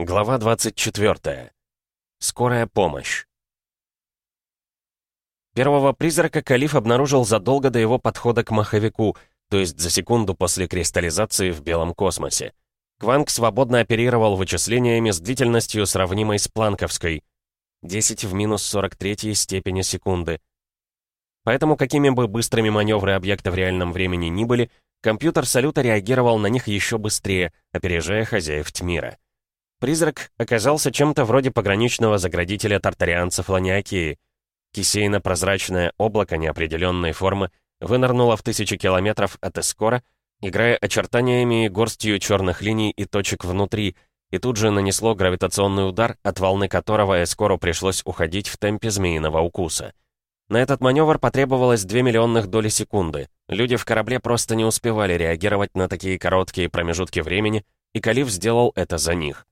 Глава 24. Скорая помощь. Первого призрака Калиф обнаружил задолго до его подхода к маховику, то есть за секунду после кристаллизации в белом космосе. Кванг свободно оперировал вычислениями с длительностью, сравнимой с планковской. 10 в минус 43 степени секунды. Поэтому, какими бы быстрыми маневры объекта в реальном времени ни были, компьютер салюта реагировал на них еще быстрее, опережая хозяев Тмира. Призрак оказался чем-то вроде пограничного заградителя тартарианцев Ланиакии. Кисейно-прозрачное облако неопределенной формы вынырнуло в тысячи километров от Эскора, играя очертаниями и горстью черных линий и точек внутри, и тут же нанесло гравитационный удар, от волны которого Эскору пришлось уходить в темпе змеиного укуса. На этот маневр потребовалось 2 миллионных доли секунды. Люди в корабле просто не успевали реагировать на такие короткие промежутки времени, и Калиф сделал это за них.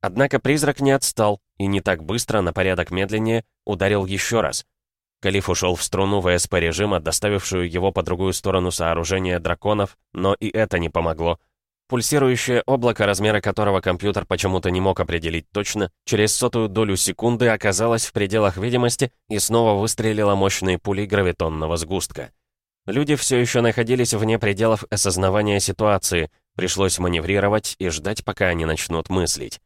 Однако призрак не отстал и не так быстро, на порядок медленнее, ударил еще раз. Калиф ушел в струну ВСП режима, доставившую его по другую сторону сооружения драконов, но и это не помогло. Пульсирующее облако, размера которого компьютер почему-то не мог определить точно, через сотую долю секунды оказалось в пределах видимости и снова выстрелило мощной пулей гравитонного сгустка. Люди все еще находились вне пределов осознавания ситуации, пришлось маневрировать и ждать, пока они начнут мыслить.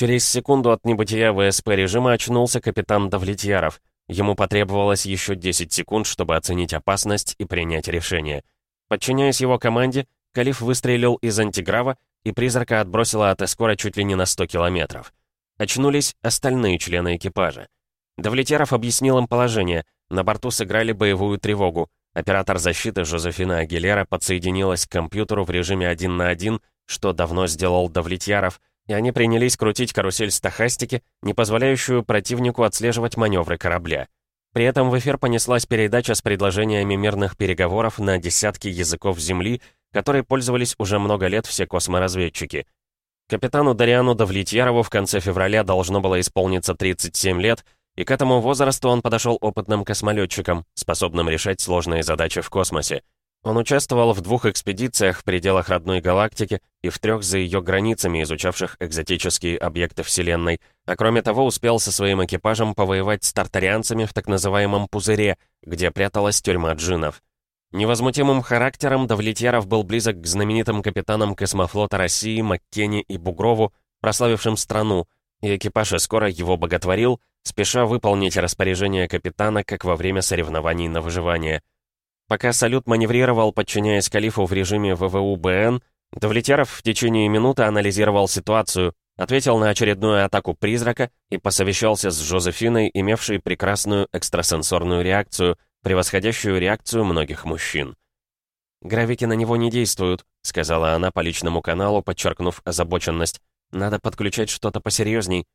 Через секунду от небытия ВСП режима очнулся капитан Давлетьяров. Ему потребовалось еще 10 секунд, чтобы оценить опасность и принять решение. Подчиняясь его команде, Калиф выстрелил из антиграва, и призрака отбросило от эскора чуть ли не на 100 километров. Очнулись остальные члены экипажа. Давлетьяров объяснил им положение. На борту сыграли боевую тревогу. Оператор защиты Жозефина Агилера подсоединилась к компьютеру в режиме один на один, что давно сделал Давлетьяров, и они принялись крутить карусель стахастики, не позволяющую противнику отслеживать маневры корабля. При этом в эфир понеслась передача с предложениями мирных переговоров на десятки языков Земли, которой пользовались уже много лет все косморазведчики. Капитану Дариану Давлетьярову в конце февраля должно было исполниться 37 лет, и к этому возрасту он подошел опытным космолетчиком, способным решать сложные задачи в космосе. Он участвовал в двух экспедициях в пределах родной галактики и в трех за ее границами, изучавших экзотические объекты Вселенной, а кроме того успел со своим экипажем повоевать с тартарианцами в так называемом «пузыре», где пряталась тюрьма джинов. Невозмутимым характером Давлетьяров был близок к знаменитым капитанам космофлота России Маккене и Бугрову, прославившим страну, и экипаж скоро его боготворил, спеша выполнить распоряжение капитана, как во время соревнований на выживание – Пока салют маневрировал, подчиняясь Калифу в режиме ВВУ-БН, Давлетяров в течение минуты анализировал ситуацию, ответил на очередную атаку призрака и посовещался с Жозефиной, имевшей прекрасную экстрасенсорную реакцию, превосходящую реакцию многих мужчин. «Гравики на него не действуют», — сказала она по личному каналу, подчеркнув озабоченность. «Надо подключать что-то посерьезней».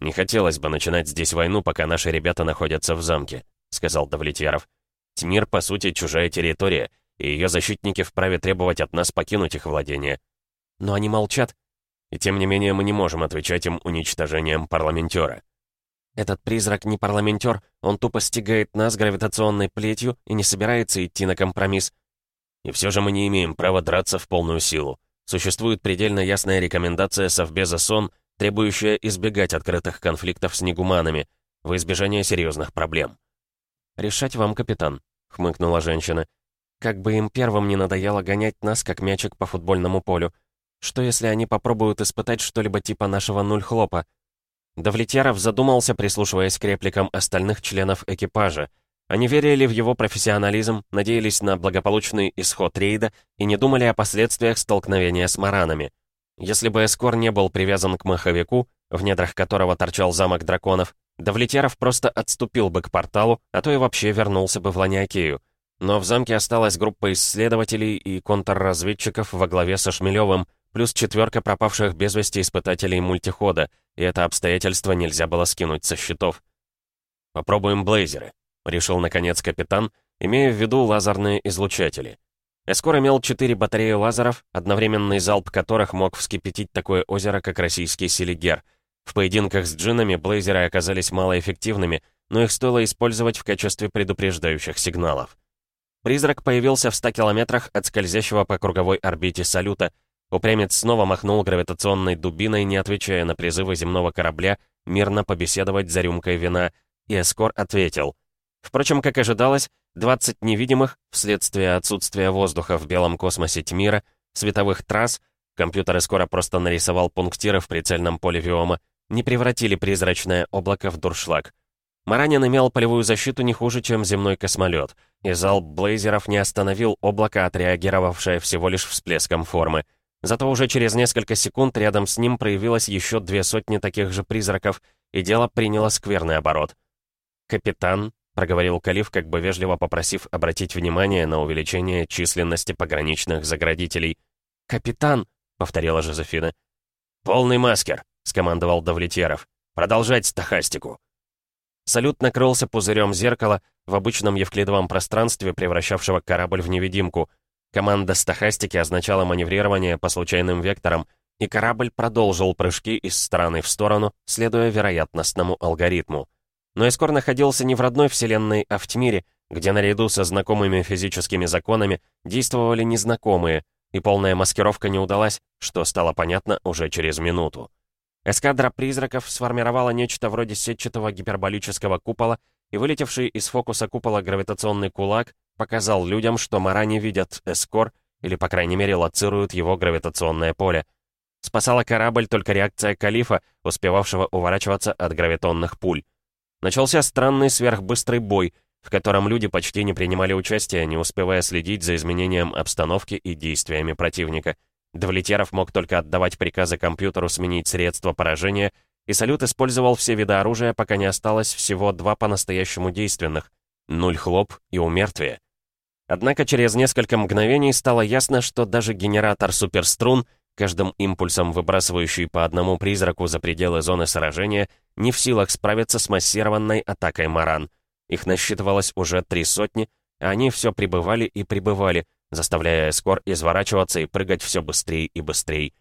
«Не хотелось бы начинать здесь войну, пока наши ребята находятся в замке», — сказал Давлетьяров. Тьмир, по сути, чужая территория, и ее защитники вправе требовать от нас покинуть их владение. Но они молчат. И тем не менее мы не можем отвечать им уничтожением парламентера. Этот призрак не парламентер, он тупо стигает нас гравитационной плетью и не собирается идти на компромисс. И все же мы не имеем права драться в полную силу. Существует предельно ясная рекомендация Совбеза СОН, требующая избегать открытых конфликтов с негуманами, во избежание серьезных проблем. «Решать вам, капитан», — хмыкнула женщина. «Как бы им первым не надоело гонять нас, как мячик по футбольному полю. Что, если они попробуют испытать что-либо типа нашего нуль-хлопа?» Давлетьяров задумался, прислушиваясь к репликам остальных членов экипажа. Они верили в его профессионализм, надеялись на благополучный исход рейда и не думали о последствиях столкновения с маранами. Если бы Эскор не был привязан к маховику, в недрах которого торчал замок драконов, Давлетяров просто отступил бы к порталу, а то и вообще вернулся бы в Ланиакею. Но в замке осталась группа исследователей и контрразведчиков во главе со Шмелевым, плюс четверка пропавших без вести испытателей мультихода, и это обстоятельство нельзя было скинуть со счетов. «Попробуем блейзеры», — решил наконец капитан, имея в виду лазерные излучатели. Эскор имел четыре батареи лазеров, одновременный залп которых мог вскипятить такое озеро, как российский Селигер — в поединках с джинами блейзеры оказались малоэффективными, но их стоило использовать в качестве предупреждающих сигналов. Призрак появился в 100 километрах от скользящего по круговой орбите салюта. Упрямец снова махнул гравитационной дубиной, не отвечая на призывы земного корабля мирно побеседовать за рюмкой вина, и Эскор ответил. Впрочем, как ожидалось, 20 невидимых, вследствие отсутствия воздуха в белом космосе Тьмира, световых трасс, компьютер скоро просто нарисовал пунктиры в прицельном поле Виома, не превратили призрачное облако в дуршлаг. Маранин имел полевую защиту не хуже, чем земной космолет, и залп блейзеров не остановил облако, отреагировавшее всего лишь всплеском формы. Зато уже через несколько секунд рядом с ним проявилось еще две сотни таких же призраков, и дело приняло скверный оборот. «Капитан», — проговорил Калиф, как бы вежливо попросив обратить внимание на увеличение численности пограничных заградителей. «Капитан», — повторила Жозефина. «Полный маскер», — скомандовал Давлетьяров. «Продолжать стахастику». Салют накрылся пузырем зеркала в обычном евклидовом пространстве, превращавшего корабль в невидимку. Команда стахастики означала маневрирование по случайным векторам, и корабль продолжил прыжки из стороны в сторону, следуя вероятностному алгоритму. Но Эскор находился не в родной вселенной, а в Тьмире, где наряду со знакомыми физическими законами действовали незнакомые, и полная маскировка не удалась, что стало понятно уже через минуту. Эскадра призраков сформировала нечто вроде сетчатого гиперболического купола, и вылетевший из фокуса купола гравитационный кулак показал людям, что марани видят Эскор, или, по крайней мере, лоцируют его гравитационное поле. Спасала корабль только реакция Калифа, успевавшего уворачиваться от гравитонных пуль. Начался странный сверхбыстрый бой, в котором люди почти не принимали участия, не успевая следить за изменением обстановки и действиями противника — Довлетеров мог только отдавать приказы компьютеру сменить средства поражения, и Салют использовал все виды оружия, пока не осталось всего два по-настоящему действенных — нуль хлоп и умертвие. Однако через несколько мгновений стало ясно, что даже генератор суперструн, каждым импульсом выбрасывающий по одному призраку за пределы зоны сражения, не в силах справиться с массированной атакой Маран. Их насчитывалось уже три сотни, а они все прибывали и прибывали, заставляя Эскор изворачиваться и прыгать все быстрее и быстрее.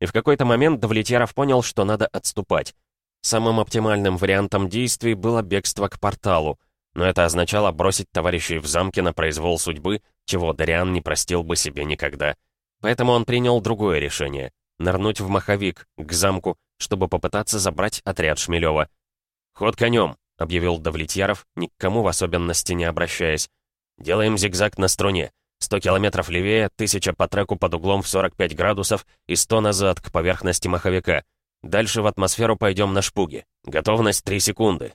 И в какой-то момент Давлетьяров понял, что надо отступать. Самым оптимальным вариантом действий было бегство к порталу, но это означало бросить товарищей в замке на произвол судьбы, чего Дариан не простил бы себе никогда. Поэтому он принял другое решение — нырнуть в маховик, к замку, чтобы попытаться забрать отряд Шмелева. «Ход конем», — объявил Давлетьяров, ни к кому в особенности не обращаясь. «Делаем зигзаг на струне. 100 километров левее, 1000 по треку под углом в 45 градусов и 100 назад к поверхности маховика. Дальше в атмосферу пойдем на шпуги. Готовность 3 секунды.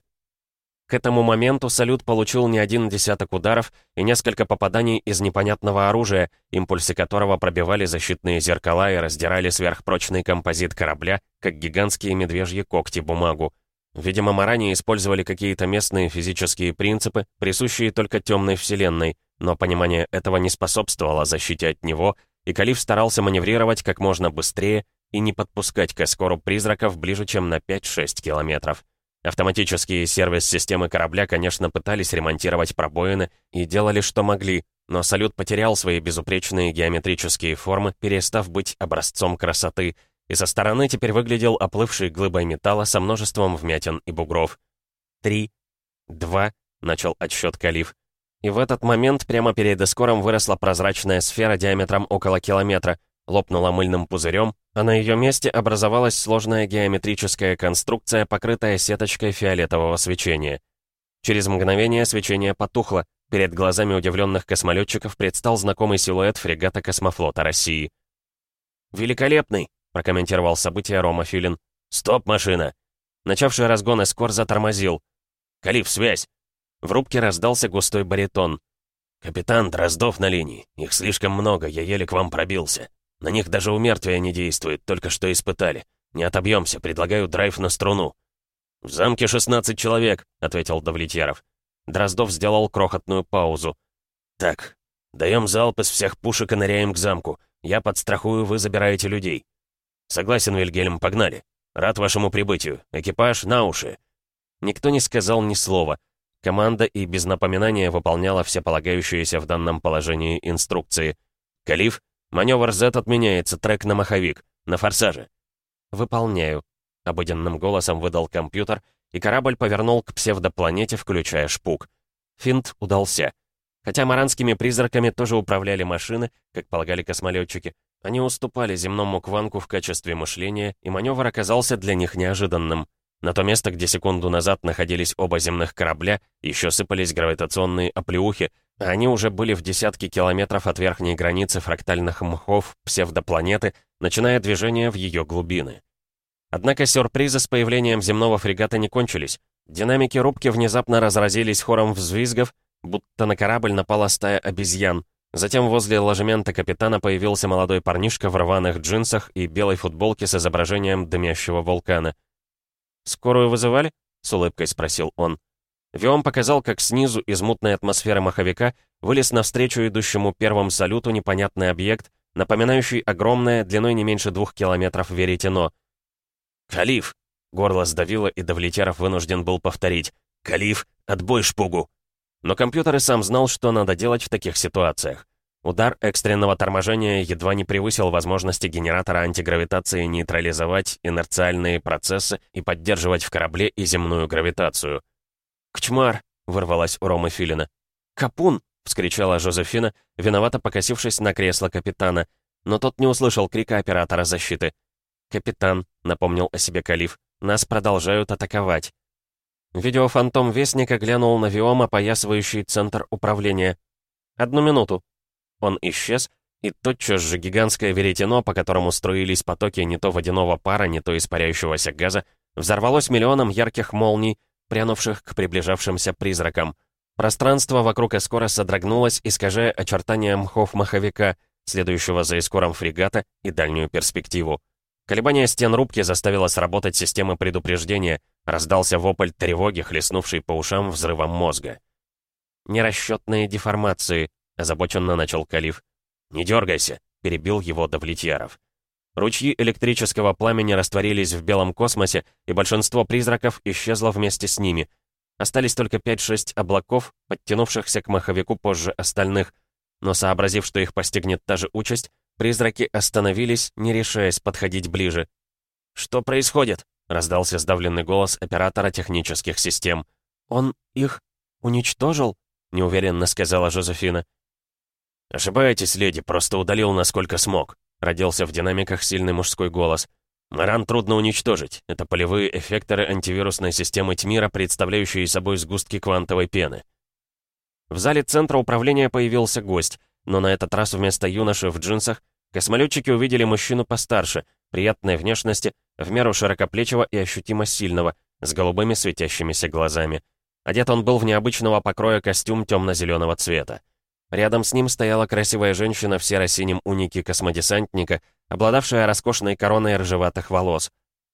К этому моменту салют получил не один десяток ударов и несколько попаданий из непонятного оружия, импульсы которого пробивали защитные зеркала и раздирали сверхпрочный композит корабля, как гигантские медвежьи когти бумагу. Видимо, маране использовали какие-то местные физические принципы, присущие только темной вселенной, но понимание этого не способствовало защите от него, и Калиф старался маневрировать как можно быстрее и не подпускать к эскору призраков ближе, чем на 5-6 километров. Автоматические сервис-системы корабля, конечно, пытались ремонтировать пробоины и делали, что могли, но салют потерял свои безупречные геометрические формы, перестав быть образцом красоты, и со стороны теперь выглядел оплывшей глыбой металла со множеством вмятин и бугров. «Три, два», — начал отсчет Калиф. И в этот момент прямо перед эскором выросла прозрачная сфера диаметром около километра, лопнула мыльным пузырем, а на ее месте образовалась сложная геометрическая конструкция, покрытая сеточкой фиолетового свечения. Через мгновение свечение потухло, перед глазами удивленных космолетчиков предстал знакомый силуэт фрегата космофлота России. «Великолепный!» — прокомментировал событие Рома Филин. «Стоп, машина!» Начавший разгон эскор затормозил. «Калиф, связь!» В рубке раздался густой баритон. «Капитан, Дроздов на линии. Их слишком много, я еле к вам пробился. На них даже умертвие не действует, только что испытали. Не отобьемся, предлагаю драйв на струну». «В замке 16 человек», — ответил Давлетьяров. Дроздов сделал крохотную паузу. «Так, даем залп из всех пушек и ныряем к замку. Я подстрахую, вы забираете людей». «Согласен, Вильгельм, погнали. Рад вашему прибытию. Экипаж на уши». Никто не сказал ни слова. Команда и без напоминания выполняла все полагающиеся в данном положении инструкции. «Калиф, маневр Z отменяется, трек на маховик, на форсаже». «Выполняю», — обыденным голосом выдал компьютер, и корабль повернул к псевдопланете, включая шпук. Финт удался. Хотя маранскими призраками тоже управляли машины, как полагали космолетчики, Они уступали земному кванку в качестве мышления, и маневр оказался для них неожиданным. На то место, где секунду назад находились оба земных корабля, еще сыпались гравитационные оплеухи, а они уже были в десятки километров от верхней границы фрактальных мхов псевдопланеты, начиная движение в ее глубины. Однако сюрпризы с появлением земного фрегата не кончились. Динамики рубки внезапно разразились хором взвизгов, будто на корабль напала стая обезьян. Затем возле ложемента капитана появился молодой парнишка в рваных джинсах и белой футболке с изображением дымящего вулкана. «Скорую вызывали?» — с улыбкой спросил он. Виом показал, как снизу из мутной атмосферы маховика вылез навстречу идущему первым салюту непонятный объект, напоминающий огромное, длиной не меньше двух километров веретено. «Калиф!» — горло сдавило, и Давлетяров вынужден был повторить. «Калиф! Отбой шпугу!» Но компьютер и сам знал, что надо делать в таких ситуациях. Удар экстренного торможения едва не превысил возможности генератора антигравитации нейтрализовать инерциальные процессы и поддерживать в корабле и земную гравитацию. «Кчмар!» — вырвалась у Ромы Филина. «Капун!» — вскричала Жозефина, виновато покосившись на кресло капитана, но тот не услышал крика оператора защиты. «Капитан», — напомнил о себе Калиф, — «нас продолжают атаковать». Видеофантом Вестника глянул на Виом, опоясывающий центр управления. «Одну минуту». Он исчез, и тотчас же гигантское веретено, по которому струились потоки не то водяного пара, не то испаряющегося газа, взорвалось миллионом ярких молний, прянувших к приближавшимся призракам. Пространство вокруг Эскора содрогнулось, искажая очертания мхов маховика, следующего за Эскором фрегата и дальнюю перспективу. Колебание стен рубки заставило сработать системы предупреждения, раздался вопль тревоги, хлестнувший по ушам взрывом мозга. «Нерасчетные деформации», — озабоченно начал Калиф. «Не дергайся», — перебил его Давлетьяров. Ручьи электрического пламени растворились в белом космосе, и большинство призраков исчезло вместе с ними. Остались только 5-6 облаков, подтянувшихся к маховику позже остальных. Но сообразив, что их постигнет та же участь, призраки остановились, не решаясь подходить ближе. «Что происходит?» — раздался сдавленный голос оператора технических систем. «Он их уничтожил?» — неуверенно сказала Жозефина. «Ошибаетесь, леди, просто удалил, насколько смог», Родился в динамиках сильный мужской голос. «Маран трудно уничтожить. Это полевые эффекторы антивирусной системы Тьмира, представляющие собой сгустки квантовой пены». В зале центра управления появился гость, но на этот раз вместо юноши в джинсах космолетчики увидели мужчину постарше, приятной внешности, в меру широкоплечего и ощутимо сильного, с голубыми светящимися глазами. Одет он был в необычного покроя костюм темно-зеленого цвета. Рядом с ним стояла красивая женщина в серо-синем унике космодесантника, обладавшая роскошной короной рыжеватых волос.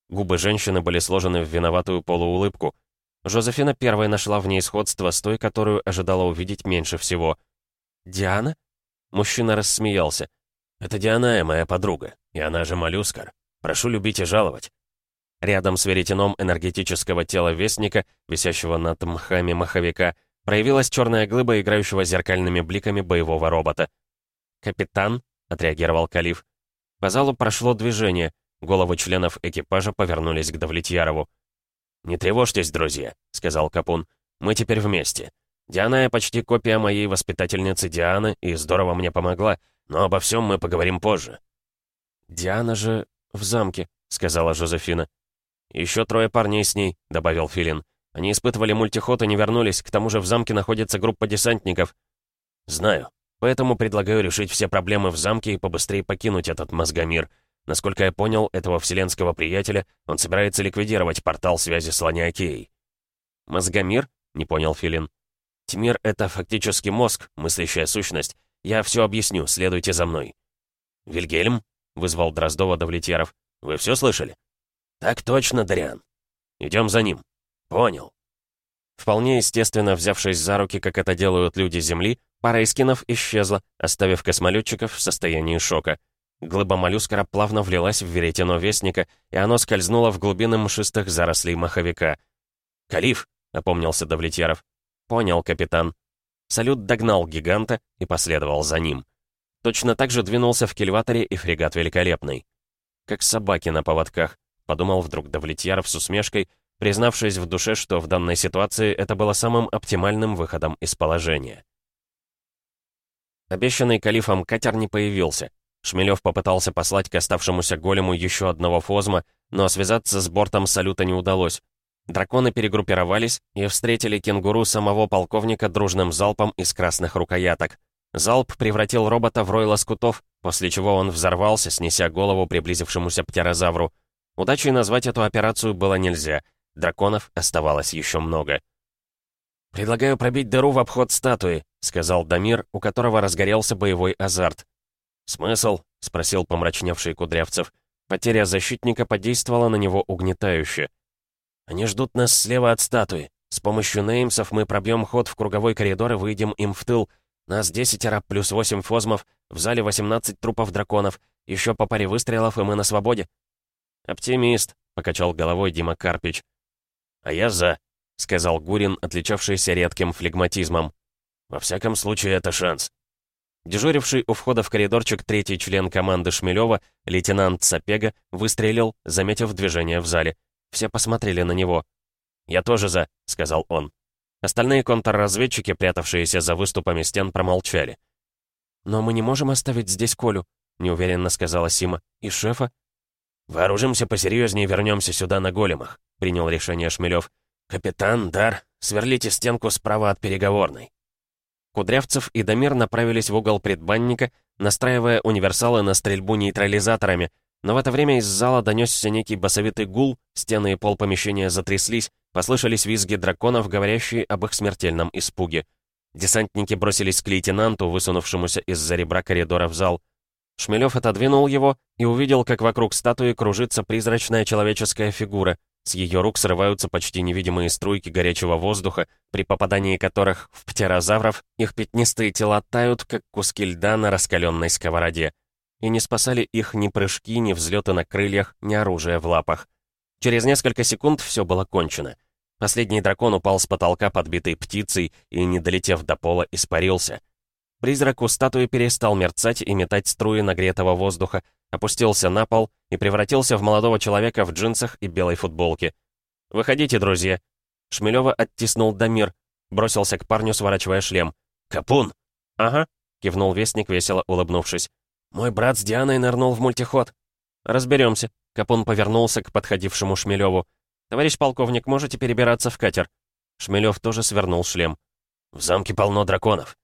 Губы женщины были сложены в виноватую полуулыбку. Жозефина первой нашла в ней сходство с той, которую ожидала увидеть меньше всего. «Диана?» Мужчина рассмеялся. «Это Дианая, моя подруга, и она же моллюскар. Прошу любить и жаловать». Рядом с веретеном энергетического тела Вестника, висящего над мхами маховика, Проявилась черная глыба, играющего зеркальными бликами боевого робота. «Капитан», — отреагировал Калиф. По залу прошло движение. Головы членов экипажа повернулись к Давлетьярову. «Не тревожьтесь, друзья», — сказал Капун. «Мы теперь вместе. Диана почти копия моей воспитательницы Дианы и здорово мне помогла, но обо всем мы поговорим позже». «Диана же в замке», — сказала Жозефина. «Еще трое парней с ней», — добавил Филин. Они испытывали мультиход и не вернулись, к тому же в замке находится группа десантников. Знаю. Поэтому предлагаю решить все проблемы в замке и побыстрее покинуть этот мозгомир. Насколько я понял, этого вселенского приятеля, он собирается ликвидировать портал связи с Ланиакеей. «Мозгомир?» — не понял Филин. «Тьмир — это фактически мозг, мыслящая сущность. Я все объясню, следуйте за мной». «Вильгельм?» — вызвал Дроздова Давлетьяров. «Вы все слышали?» «Так точно, Дариан. Идем за ним». «Понял». Вполне естественно, взявшись за руки, как это делают люди Земли, пара эскинов исчезла, оставив космолетчиков в состоянии шока. Глыба моллюскара плавно влилась в веретено Вестника, и оно скользнуло в глубины мшистых зарослей маховика. «Калиф!» — опомнился Давлетьяров. «Понял, капитан». Салют догнал гиганта и последовал за ним. Точно так же двинулся в кильваторе и фрегат Великолепный. «Как собаки на поводках», — подумал вдруг Давлетьяров с усмешкой, признавшись в душе, что в данной ситуации это было самым оптимальным выходом из положения. Обещанный калифом катер не появился. Шмелев попытался послать к оставшемуся голему еще одного фозма, но связаться с бортом салюта не удалось. Драконы перегруппировались и встретили кенгуру самого полковника дружным залпом из красных рукояток. Залп превратил робота в рой лоскутов, после чего он взорвался, снеся голову приблизившемуся птерозавру. Удачей назвать эту операцию было нельзя. Драконов оставалось еще много. «Предлагаю пробить дыру в обход статуи», — сказал Дамир, у которого разгорелся боевой азарт. «Смысл?» — спросил помрачневший Кудрявцев. Потеря защитника подействовала на него угнетающе. «Они ждут нас слева от статуи. С помощью неймсов мы пробьем ход в круговой коридор и выйдем им в тыл. Нас десятеро плюс восемь фозмов, в зале 18 трупов драконов. Еще по паре выстрелов, и мы на свободе». «Оптимист», — покачал головой Дима Карпич. «А я за», — сказал Гурин, отличавшийся редким флегматизмом. «Во всяком случае, это шанс». Дежуривший у входа в коридорчик третий член команды Шмелева, лейтенант Сапега, выстрелил, заметив движение в зале. Все посмотрели на него. «Я тоже за», — сказал он. Остальные контрразведчики, прятавшиеся за выступами стен, промолчали. «Но мы не можем оставить здесь Колю», — неуверенно сказала Сима. «И шефа?» «Вооружимся посерьезнее и вернемся сюда на големах», — принял решение Шмелев. «Капитан, Дар, сверлите стенку справа от переговорной». Кудрявцев и Дамир направились в угол предбанника, настраивая универсалы на стрельбу нейтрализаторами, но в это время из зала донесся некий басовитый гул, стены и пол помещения затряслись, послышались визги драконов, говорящие об их смертельном испуге. Десантники бросились к лейтенанту, высунувшемуся из-за ребра коридора в зал. Шмелев отодвинул его и увидел, как вокруг статуи кружится призрачная человеческая фигура, с ее рук срываются почти невидимые струйки горячего воздуха, при попадании которых в птерозавров их пятнистые тела тают, как куски льда на раскаленной сковороде. И не спасали их ни прыжки, ни взлеты на крыльях, ни оружие в лапах. Через несколько секунд все было кончено. Последний дракон упал с потолка, подбитой птицей, и, не долетев до пола, испарился. Призрак у статуи перестал мерцать и метать струи нагретого воздуха, опустился на пол и превратился в молодого человека в джинсах и белой футболке. «Выходите, друзья!» Шмелева оттиснул Дамир, бросился к парню, сворачивая шлем. «Капун!» «Ага», — кивнул Вестник, весело улыбнувшись. «Мой брат с Дианой нырнул в мультиход». «Разберемся», — Капун повернулся к подходившему Шмелеву. «Товарищ полковник, можете перебираться в катер?» Шмелев тоже свернул шлем. «В замке полно драконов.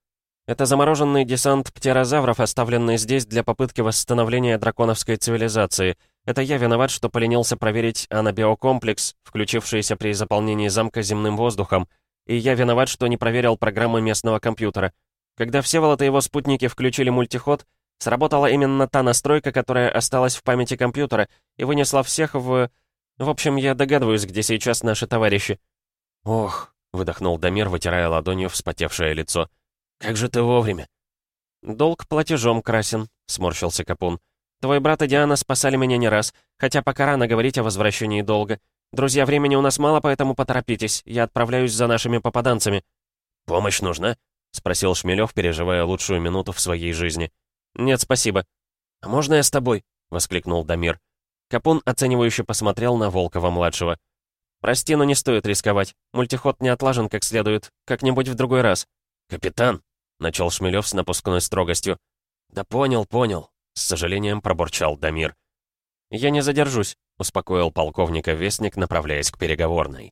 Это замороженный десант птерозавров, оставленный здесь для попытки восстановления драконовской цивилизации. Это я виноват, что поленился проверить анабиокомплекс, включившийся при заполнении замка земным воздухом. И я виноват, что не проверил программы местного компьютера. Когда Всеволод и его спутники включили мультиход, сработала именно та настройка, которая осталась в памяти компьютера, и вынесла всех в... В общем, я догадываюсь, где сейчас наши товарищи. «Ох», — выдохнул Дамир, вытирая ладонью вспотевшее лицо. «Как же ты вовремя!» «Долг платежом красен», — сморщился Капун. «Твой брат и Диана спасали меня не раз, хотя пока рано говорить о возвращении долга. Друзья, времени у нас мало, поэтому поторопитесь. Я отправляюсь за нашими попаданцами». «Помощь нужна?» — спросил Шмелев, переживая лучшую минуту в своей жизни. «Нет, спасибо». «А можно я с тобой?» — воскликнул Дамир. Капун оценивающе посмотрел на Волкова-младшего. «Прости, но не стоит рисковать. Мультиход не отлажен как следует. Как-нибудь в другой раз». «Капитан!» — начал Шмелев с напускной строгостью. «Да понял, понял», — с сожалением пробурчал Дамир. «Я не задержусь», — успокоил полковника Вестник, направляясь к переговорной.